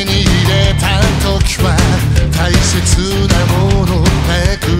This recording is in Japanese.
手に入れた時は大切なものなく